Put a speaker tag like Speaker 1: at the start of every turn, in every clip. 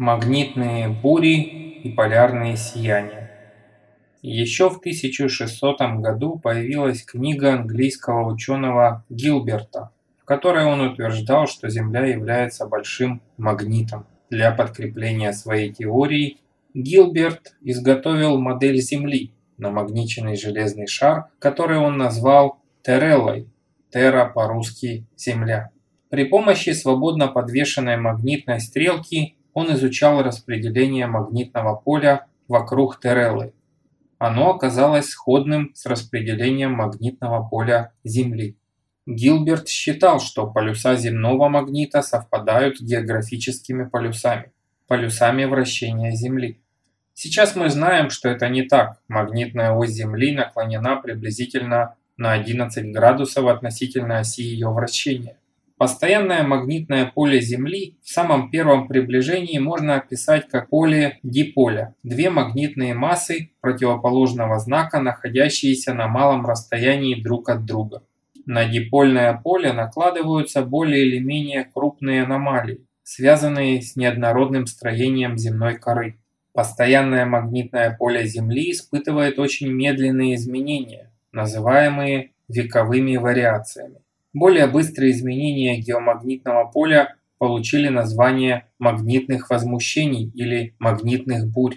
Speaker 1: Магнитные бури и полярные сияния. Еще в 1600 году появилась книга английского ученого Гилберта, в которой он утверждал, что Земля является большим магнитом. Для подкрепления своей теории Гилберт изготовил модель Земли, намагниченный железный шар, который он назвал Терреллой, Терра по-русски «Земля». При помощи свободно подвешенной магнитной стрелки он изучал распределение магнитного поля вокруг Терреллы. Оно оказалось сходным с распределением магнитного поля Земли. Гилберт считал, что полюса земного магнита совпадают с географическими полюсами, полюсами вращения Земли. Сейчас мы знаем, что это не так. Магнитная ось Земли наклонена приблизительно на 11 градусов относительно оси ее вращения. Постоянное магнитное поле Земли в самом первом приближении можно описать как поле диполя. Две магнитные массы противоположного знака, находящиеся на малом расстоянии друг от друга. На дипольное поле накладываются более или менее крупные аномалии, связанные с неоднородным строением земной коры. Постоянное магнитное поле Земли испытывает очень медленные изменения, называемые вековыми вариациями. Более быстрые изменения геомагнитного поля получили название магнитных возмущений или магнитных бурь.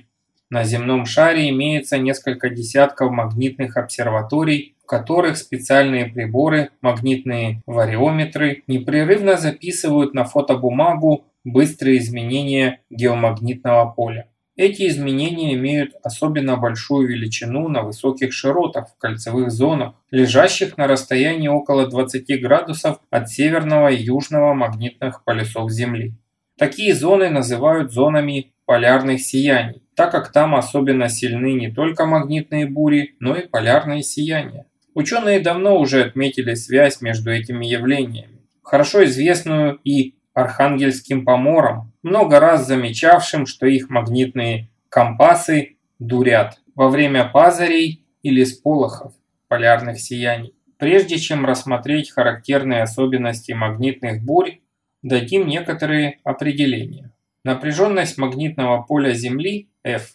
Speaker 1: На земном шаре имеется несколько десятков магнитных обсерваторий, в которых специальные приборы, магнитные вариометры, непрерывно записывают на фотобумагу быстрые изменения геомагнитного поля. Эти изменения имеют особенно большую величину на высоких широтах в кольцевых зонах, лежащих на расстоянии около 20 градусов от северного и южного магнитных полюсов Земли. Такие зоны называют зонами полярных сияний, так как там особенно сильны не только магнитные бури, но и полярные сияния. Ученые давно уже отметили связь между этими явлениями, хорошо известную и архангельским поморам, много раз замечавшим, что их магнитные компасы дурят во время пазарей или сполохов полярных сияний. Прежде чем рассмотреть характерные особенности магнитных бурь, дадим некоторые определения. Напряженность магнитного поля Земли, F,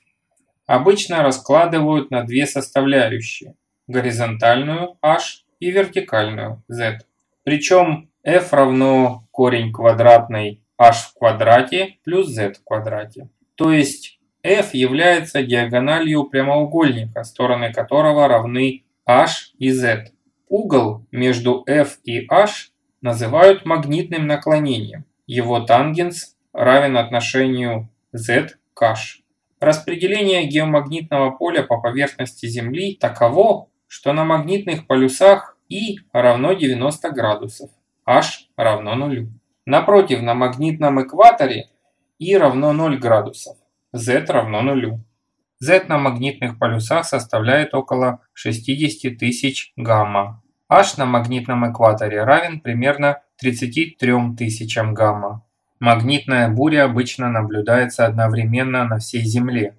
Speaker 1: обычно раскладывают на две составляющие – горизонтальную, H, и вертикальную, Z. Причем f равно корень квадратный h в квадрате плюс z в квадрате. То есть f является диагональю прямоугольника, стороны которого равны h и z. Угол между f и h называют магнитным наклонением. Его тангенс равен отношению z к h. Распределение геомагнитного поля по поверхности Земли таково, что на магнитных полюсах И равно 90 градусов, h равно нулю. Напротив, на магнитном экваторе I равно 0 градусов, Z равно нулю. Z на магнитных полюсах составляет около 60 тысяч гамма. H на магнитном экваторе равен примерно 33 тысячам гамма. Магнитная буря обычно наблюдается одновременно на всей Земле,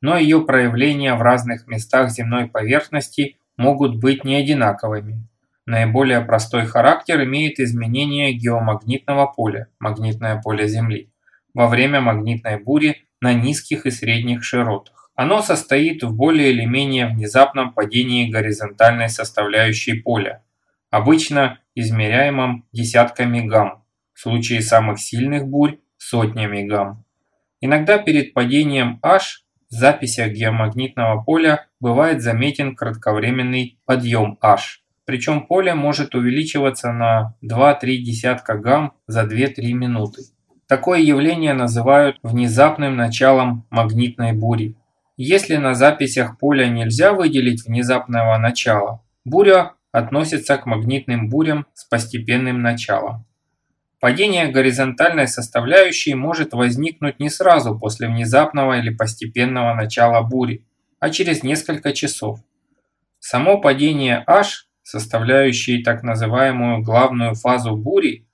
Speaker 1: но ее проявления в разных местах земной поверхности могут быть не одинаковыми. Наиболее простой характер имеет изменение геомагнитного поля, магнитное поле Земли, во время магнитной бури на низких и средних широтах. Оно состоит в более или менее внезапном падении горизонтальной составляющей поля, обычно измеряемом десятками гамм, в случае самых сильных бурь – сотнями гамм. Иногда перед падением H в записях геомагнитного поля бывает заметен кратковременный подъем H – причем поле может увеличиваться на 2-3 десятка гамм за 2-3 минуты. Такое явление называют внезапным началом магнитной бури. Если на записях поля нельзя выделить внезапного начала, буря относится к магнитным бурям с постепенным началом. Падение горизонтальной составляющей может возникнуть не сразу после внезапного или постепенного начала бури, а через несколько часов. Само падение H составляющий так называемую главную фазу бури,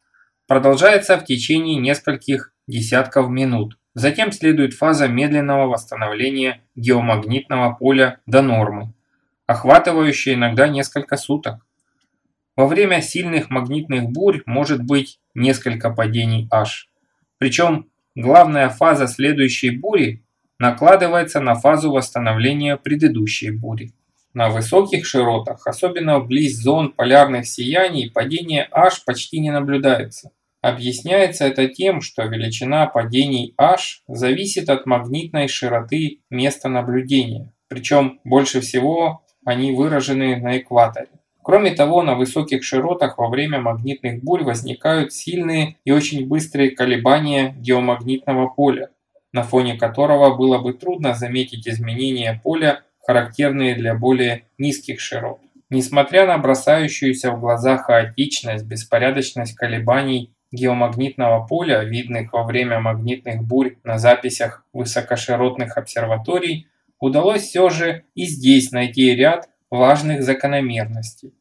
Speaker 1: продолжается в течение нескольких десятков минут. Затем следует фаза медленного восстановления геомагнитного поля до нормы, охватывающая иногда несколько суток. Во время сильных магнитных бурь может быть несколько падений H. Причем главная фаза следующей бури накладывается на фазу восстановления предыдущей бури. На высоких широтах, особенно вблизь зон полярных сияний, падение H почти не наблюдается. Объясняется это тем, что величина падений H зависит от магнитной широты места наблюдения, причем больше всего они выражены на экваторе. Кроме того, на высоких широтах во время магнитных бурь возникают сильные и очень быстрые колебания геомагнитного поля, на фоне которого было бы трудно заметить изменения поля, характерные для более низких широт. Несмотря на бросающуюся в глаза хаотичность, беспорядочность колебаний геомагнитного поля, видных во время магнитных бурь на записях высокоширотных обсерваторий, удалось все же и здесь найти ряд важных закономерностей.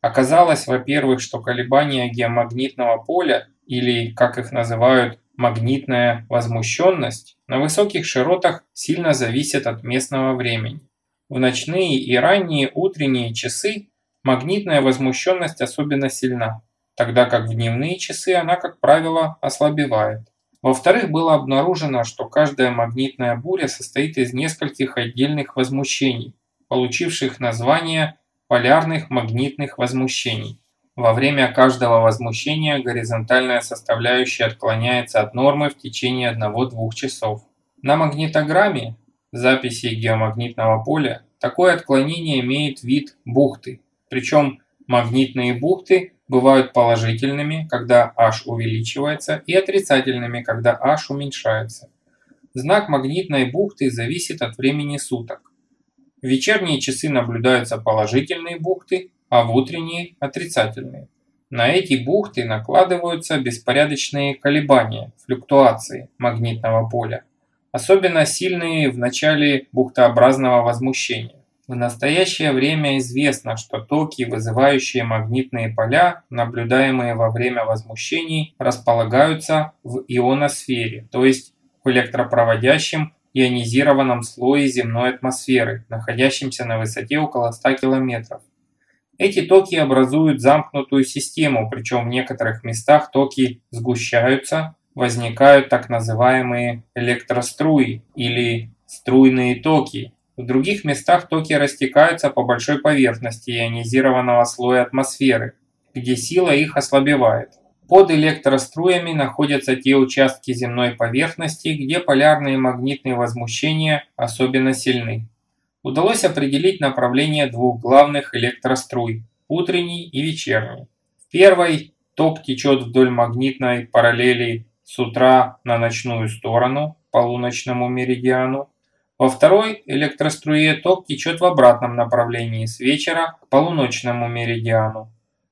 Speaker 1: Оказалось, во-первых, что колебания геомагнитного поля, или, как их называют, магнитная возмущенность, на высоких широтах сильно зависят от местного времени. В ночные и ранние утренние часы магнитная возмущенность особенно сильна, тогда как в дневные часы она, как правило, ослабевает. Во-вторых, было обнаружено, что каждая магнитная буря состоит из нескольких отдельных возмущений, получивших название полярных магнитных возмущений. Во время каждого возмущения горизонтальная составляющая отклоняется от нормы в течение 1-2 часов. На магнитограмме записи геомагнитного поля такое отклонение имеет вид бухты. Причем магнитные бухты бывают положительными, когда H увеличивается, и отрицательными, когда H уменьшается. Знак магнитной бухты зависит от времени суток. В вечерние часы наблюдаются положительные бухты, а в утренние – отрицательные. На эти бухты накладываются беспорядочные колебания, флюктуации магнитного поля, особенно сильные в начале бухтообразного возмущения. В настоящее время известно, что токи, вызывающие магнитные поля, наблюдаемые во время возмущений, располагаются в ионосфере, то есть в электропроводящем ионизированном слое земной атмосферы, находящемся на высоте около 100 км. Эти токи образуют замкнутую систему, причем в некоторых местах токи сгущаются, возникают так называемые электроструи или струйные токи. В других местах токи растекаются по большой поверхности ионизированного слоя атмосферы, где сила их ослабевает. Под электроструями находятся те участки земной поверхности, где полярные магнитные возмущения особенно сильны. Удалось определить направление двух главных электроструй – утренний и вечерний. В первой ток течет вдоль магнитной параллели с утра на ночную сторону, полуночному меридиану. Во второй электроструе ток течет в обратном направлении с вечера к полуночному меридиану.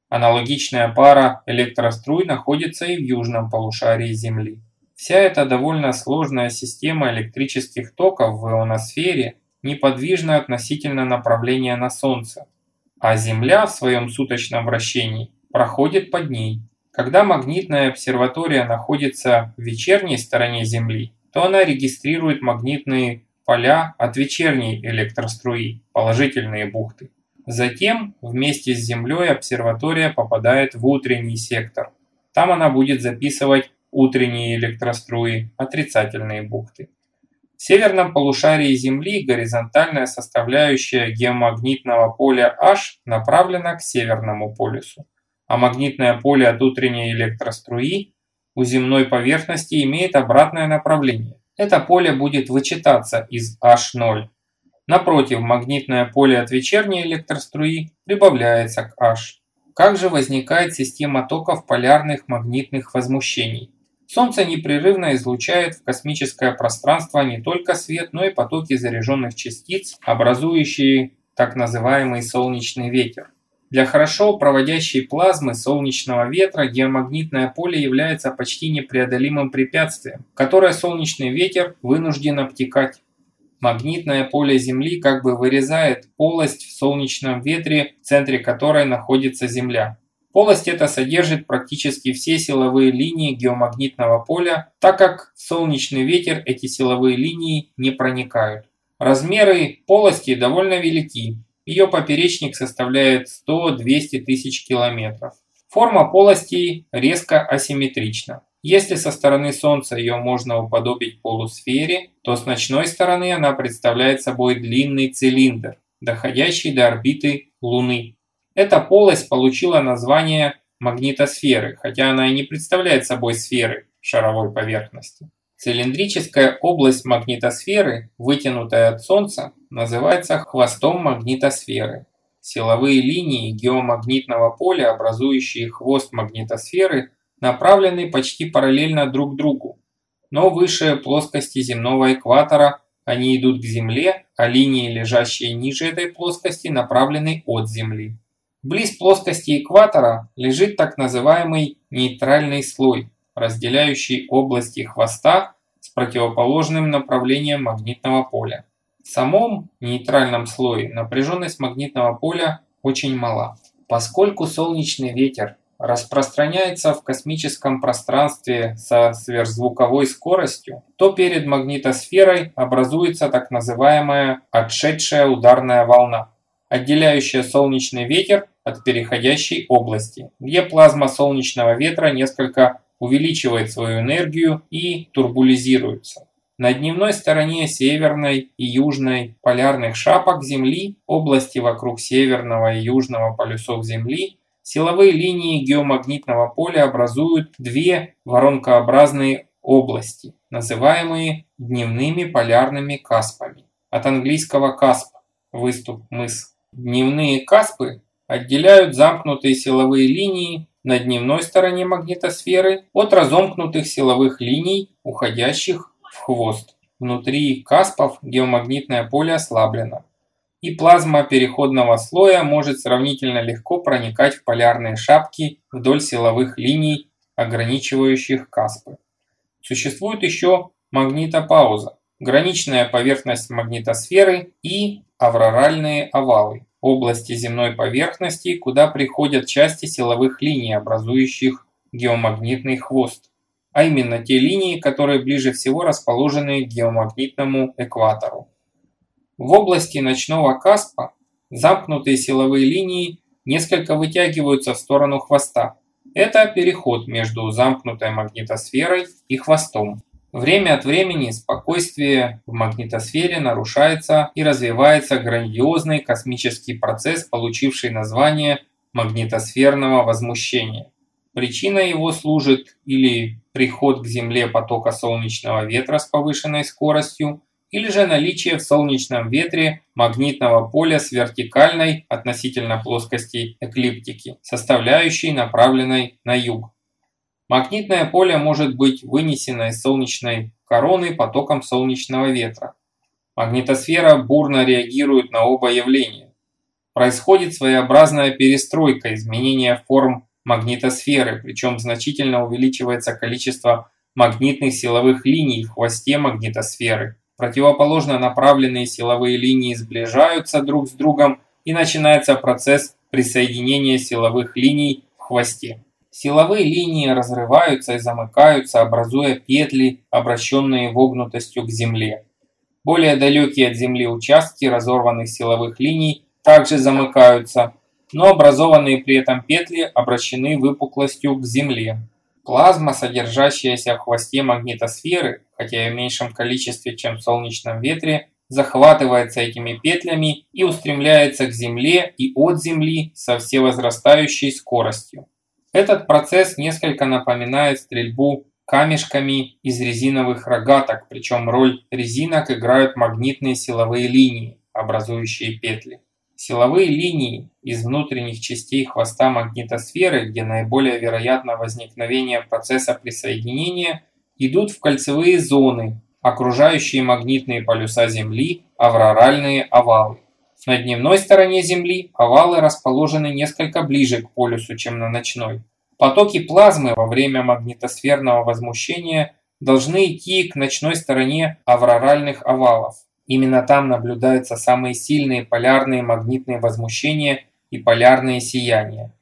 Speaker 1: Аналогичная пара электроструй находится и в южном полушарии Земли. Вся эта довольно сложная система электрических токов в ионосфере неподвижна относительно направления на Солнце, а Земля в своем суточном вращении проходит под ней. Когда магнитная обсерватория находится в вечерней стороне Земли, то она регистрирует магнитные поля от вечерней электроструи, положительные бухты. Затем вместе с Землей обсерватория попадает в утренний сектор. Там она будет записывать утренние электроструи, отрицательные бухты. В северном полушарии Земли горизонтальная составляющая геомагнитного поля H направлена к северному полюсу, а магнитное поле от утренней электроструи у земной поверхности имеет обратное направление. Это поле будет вычитаться из H0 Напротив, магнитное поле от вечерней электроструи прибавляется к H. Как же возникает система токов полярных магнитных возмущений? Солнце непрерывно излучает в космическое пространство не только свет, но и потоки заряженных частиц, образующие так называемый солнечный ветер. Для хорошо проводящей плазмы солнечного ветра геомагнитное поле является почти непреодолимым препятствием, которое солнечный ветер вынужден обтекать. Магнитное поле Земли как бы вырезает полость в солнечном ветре, в центре которой находится Земля. Полость эта содержит практически все силовые линии геомагнитного поля, так как в солнечный ветер эти силовые линии не проникают. Размеры полости довольно велики. Ее поперечник составляет 100-200 тысяч километров. Форма полости резко асимметрична. Если со стороны Солнца ее можно уподобить полусфере, то с ночной стороны она представляет собой длинный цилиндр, доходящий до орбиты Луны. Эта полость получила название магнитосферы, хотя она и не представляет собой сферы шаровой поверхности. Цилиндрическая область магнитосферы, вытянутая от Солнца, называется хвостом магнитосферы. Силовые линии геомагнитного поля, образующие хвост магнитосферы, направлены почти параллельно друг другу, но выше плоскости земного экватора они идут к Земле, а линии, лежащие ниже этой плоскости, направлены от Земли. Близ плоскости экватора лежит так называемый нейтральный слой, разделяющий области хвоста с противоположным направлением магнитного поля. В самом нейтральном слое напряженность магнитного поля очень мала. Поскольку солнечный ветер распространяется в космическом пространстве со сверхзвуковой скоростью, то перед магнитосферой образуется так называемая отшедшая ударная волна, отделяющая солнечный ветер от переходящей области, где плазма солнечного ветра несколько увеличивает свою энергию и турбулизируется. На дневной стороне северной и южной полярных шапок Земли, области вокруг северного и южного полюсов Земли, Силовые линии геомагнитного поля образуют две воронкообразные области, называемые дневными полярными каспами. От английского касп – выступ, мыс. Дневные каспы отделяют замкнутые силовые линии на дневной стороне магнитосферы от разомкнутых силовых линий, уходящих в хвост. Внутри каспов геомагнитное поле ослаблено и плазма переходного слоя может сравнительно легко проникать в полярные шапки вдоль силовых линий, ограничивающих Каспы. Существует еще магнитопауза, граничная поверхность магнитосферы и авроральные овалы, области земной поверхности, куда приходят части силовых линий, образующих геомагнитный хвост, а именно те линии, которые ближе всего расположены к геомагнитному экватору. В области ночного Каспа замкнутые силовые линии несколько вытягиваются в сторону хвоста. Это переход между замкнутой магнитосферой и хвостом. Время от времени спокойствие в магнитосфере нарушается и развивается грандиозный космический процесс, получивший название магнитосферного возмущения. Причиной его служит или приход к Земле потока солнечного ветра с повышенной скоростью, или же наличие в солнечном ветре магнитного поля с вертикальной относительно плоскости эклиптики, составляющей направленной на юг. Магнитное поле может быть вынесено из солнечной короны потоком солнечного ветра. Магнитосфера бурно реагирует на оба явления. Происходит своеобразная перестройка, изменение форм магнитосферы, причем значительно увеличивается количество магнитных силовых линий в хвосте магнитосферы – Противоположно направленные силовые линии сближаются друг с другом и начинается процесс присоединения силовых линий в хвосте. Силовые линии разрываются и замыкаются, образуя петли, обращенные вогнутостью к Земле. Более далекие от Земли участки разорванных силовых линий также замыкаются, но образованные при этом петли обращены выпуклостью к Земле. Плазма, содержащаяся в хвосте магнитосферы, хотя и в меньшем количестве, чем в солнечном ветре, захватывается этими петлями и устремляется к Земле и от Земли со всевозрастающей скоростью. Этот процесс несколько напоминает стрельбу камешками из резиновых рогаток, причем роль резинок играют магнитные силовые линии, образующие петли. Силовые линии из внутренних частей хвоста магнитосферы, где наиболее вероятно возникновение процесса присоединения, идут в кольцевые зоны, окружающие магнитные полюса Земли, авроральные овалы. На дневной стороне Земли овалы расположены несколько ближе к полюсу, чем на ночной. Потоки плазмы во время магнитосферного возмущения должны идти к ночной стороне авроральных овалов. Именно там наблюдаются самые сильные полярные магнитные возмущения и полярные сияния.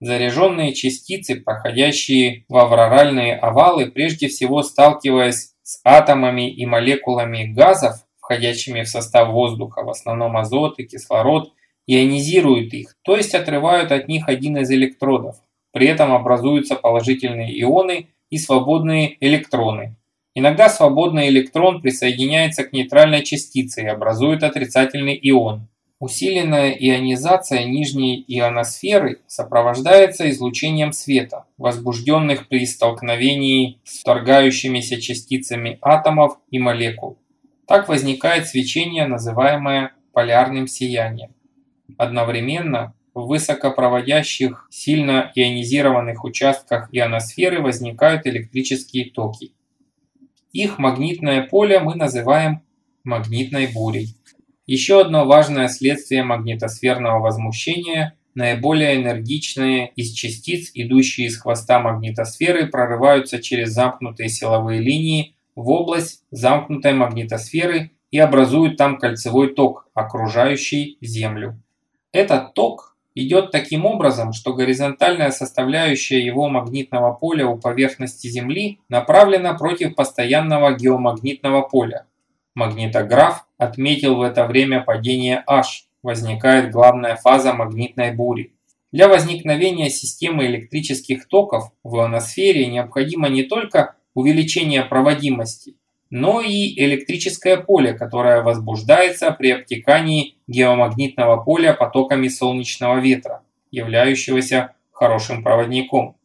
Speaker 1: Заряженные частицы, проходящие в авроральные овалы, прежде всего сталкиваясь с атомами и молекулами газов, входящими в состав воздуха, в основном азот и кислород, ионизируют их, то есть отрывают от них один из электродов. При этом образуются положительные ионы, и свободные электроны. Иногда свободный электрон присоединяется к нейтральной частице и образует отрицательный ион. Усиленная ионизация нижней ионосферы сопровождается излучением света, возбужденных при столкновении с вторгающимися частицами атомов и молекул. Так возникает свечение, называемое полярным сиянием. Одновременно в высокопроводящих, сильно ионизированных участках ионосферы возникают электрические токи. Их магнитное поле мы называем магнитной бурей. Еще одно важное следствие магнитосферного возмущения – наиболее энергичные из частиц, идущие из хвоста магнитосферы, прорываются через замкнутые силовые линии в область замкнутой магнитосферы и образуют там кольцевой ток, окружающий Землю. Этот ток идет таким образом, что горизонтальная составляющая его магнитного поля у поверхности Земли направлена против постоянного геомагнитного поля. Магнитограф отметил в это время падение H, возникает главная фаза магнитной бури. Для возникновения системы электрических токов в ионосфере необходимо не только увеличение проводимости, но и электрическое поле, которое возбуждается при обтекании геомагнитного поля потоками солнечного ветра, являющегося хорошим проводником.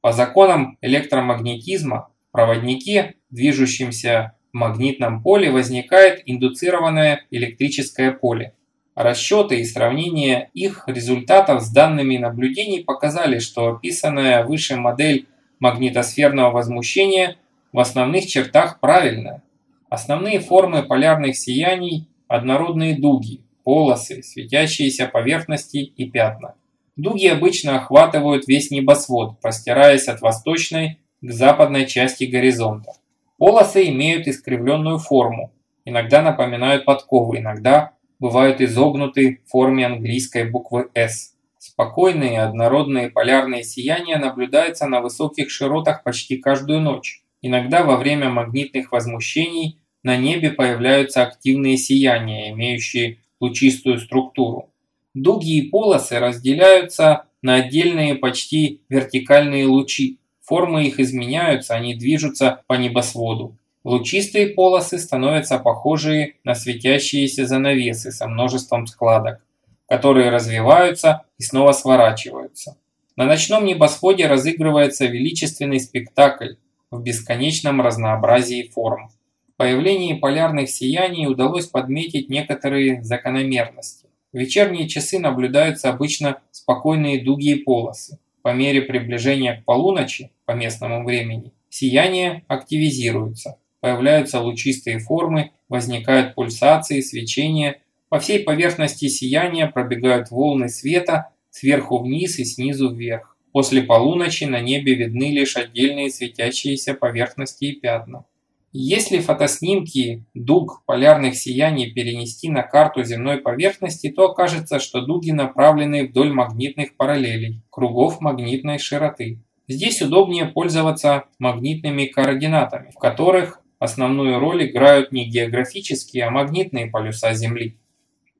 Speaker 1: По законам электромагнетизма в проводнике, движущемся в магнитном поле, возникает индуцированное электрическое поле. Расчеты и сравнение их результатов с данными наблюдений показали, что описанная выше модель магнитосферного возмущения в основных чертах правильная. Основные формы полярных сияний – однородные дуги, полосы, светящиеся поверхности и пятна. Дуги обычно охватывают весь небосвод, простираясь от восточной к западной части горизонта. Полосы имеют искривленную форму, иногда напоминают подковы, иногда бывают изогнуты в форме английской буквы S. Спокойные однородные полярные сияния наблюдаются на высоких широтах почти каждую ночь. Иногда во время магнитных возмущений на небе появляются активные сияния, имеющие лучистую структуру. Дуги и полосы разделяются на отдельные почти вертикальные лучи. Формы их изменяются, они движутся по небосводу. Лучистые полосы становятся похожие на светящиеся занавесы со множеством складок, которые развиваются и снова сворачиваются. На ночном небосводе разыгрывается величественный спектакль в бесконечном разнообразии форм. В появлении полярных сияний удалось подметить некоторые закономерности. В вечерние часы наблюдаются обычно спокойные дуги и полосы. По мере приближения к полуночи, по местному времени, сияние активизируется. Появляются лучистые формы, возникают пульсации, свечения. По всей поверхности сияния пробегают волны света сверху вниз и снизу вверх. После полуночи на небе видны лишь отдельные светящиеся поверхности и пятна. Если фотоснимки дуг полярных сияний перенести на карту земной поверхности, то окажется, что дуги направлены вдоль магнитных параллелей, кругов магнитной широты. Здесь удобнее пользоваться магнитными координатами, в которых основную роль играют не географические, а магнитные полюса Земли.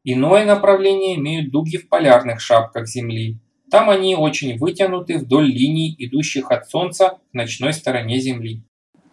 Speaker 1: Иное направление имеют дуги в полярных шапках Земли, там они очень вытянуты вдоль линий, идущих от Солнца к ночной стороне Земли.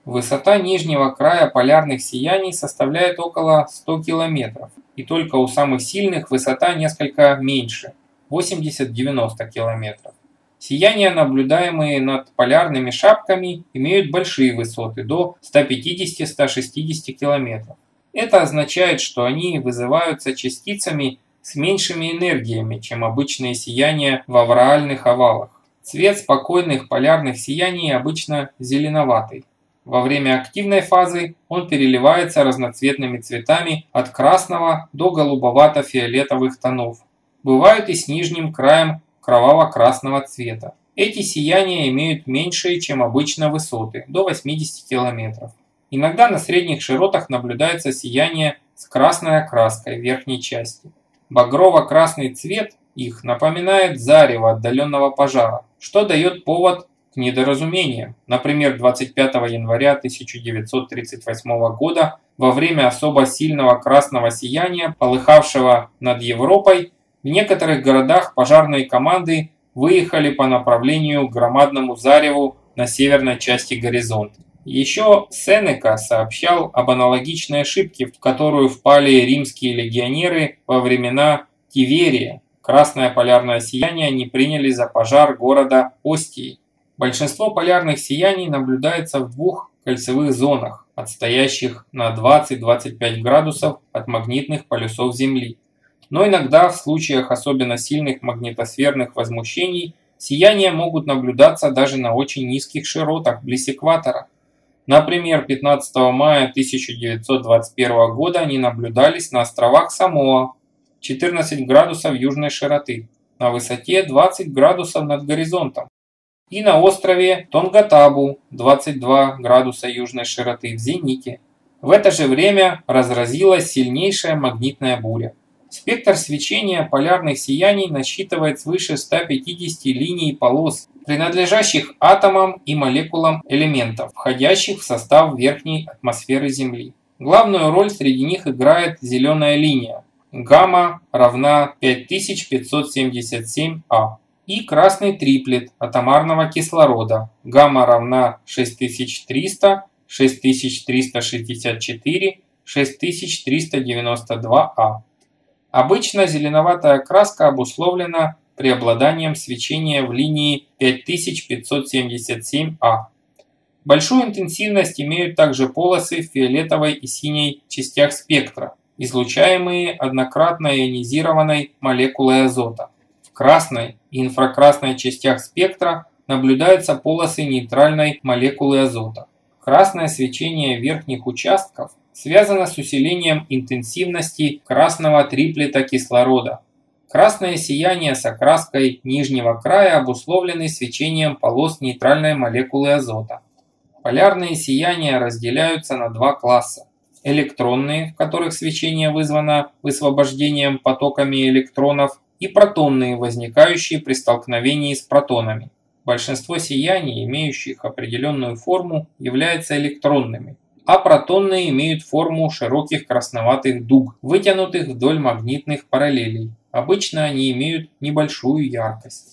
Speaker 1: Высота нижнего края полярных сияний составляет около 100 километров, и только у самых сильных высота несколько меньше – 80-90 километров. Сияния, наблюдаемые над полярными шапками, имеют большие высоты – до 150-160 километров. Это означает, что они вызываются частицами с меньшими энергиями, чем обычные сияния в авраальных овалах. Цвет спокойных полярных сияний обычно зеленоватый. Во время активной фазы он переливается разноцветными цветами от красного до голубовато-фиолетовых тонов. Бывают и с нижним краем кроваво-красного цвета. Эти сияния имеют меньшие, чем обычно, высоты, до 80 км. Иногда на средних широтах наблюдается сияние с красной окраской верхней части. Багрово-красный цвет их напоминает зарево отдаленного пожара, что дает повод к недоразумениям. Например, 25 января 1938 года во время особо сильного красного сияния, полыхавшего над Европой, в некоторых городах пожарные команды выехали по направлению к громадному зареву на северной части горизонта. Еще Сенека сообщал об аналогичной ошибке, в которую впали римские легионеры во времена Тиверия. Красное полярное сияние не приняли за пожар города Остии. Большинство полярных сияний наблюдается в двух кольцевых зонах, отстоящих на 20-25 градусов от магнитных полюсов Земли. Но иногда в случаях особенно сильных магнитосферных возмущений сияния могут наблюдаться даже на очень низких широтах близ экватора. Например, 15 мая 1921 года они наблюдались на островах Самоа 14 градусов южной широты на высоте 20 градусов над горизонтом и на острове Тонгатабу 22 градуса южной широты в зените. В это же время разразилась сильнейшая магнитная буря. Спектр свечения полярных сияний насчитывает свыше 150 линий полос, принадлежащих атомам и молекулам элементов, входящих в состав верхней атмосферы Земли. Главную роль среди них играет зеленая линия, гамма равна 5577А, и красный триплет атомарного кислорода, гамма равна 6300, 6364, 6392А. Обычно зеленоватая краска обусловлена преобладанием свечения в линии 5577А. Большую интенсивность имеют также полосы в фиолетовой и синей частях спектра, излучаемые однократно ионизированной молекулой азота. В красной и инфракрасной частях спектра наблюдаются полосы нейтральной молекулы азота. Красное свечение верхних участков связано с усилением интенсивности красного триплета кислорода. Красное сияние с окраской нижнего края обусловлены свечением полос нейтральной молекулы азота. Полярные сияния разделяются на два класса. Электронные, в которых свечение вызвано высвобождением потоками электронов, и протонные, возникающие при столкновении с протонами. Большинство сияний, имеющих определенную форму, являются электронными а протонные имеют форму широких красноватых дуг, вытянутых вдоль магнитных параллелей. Обычно они имеют небольшую яркость.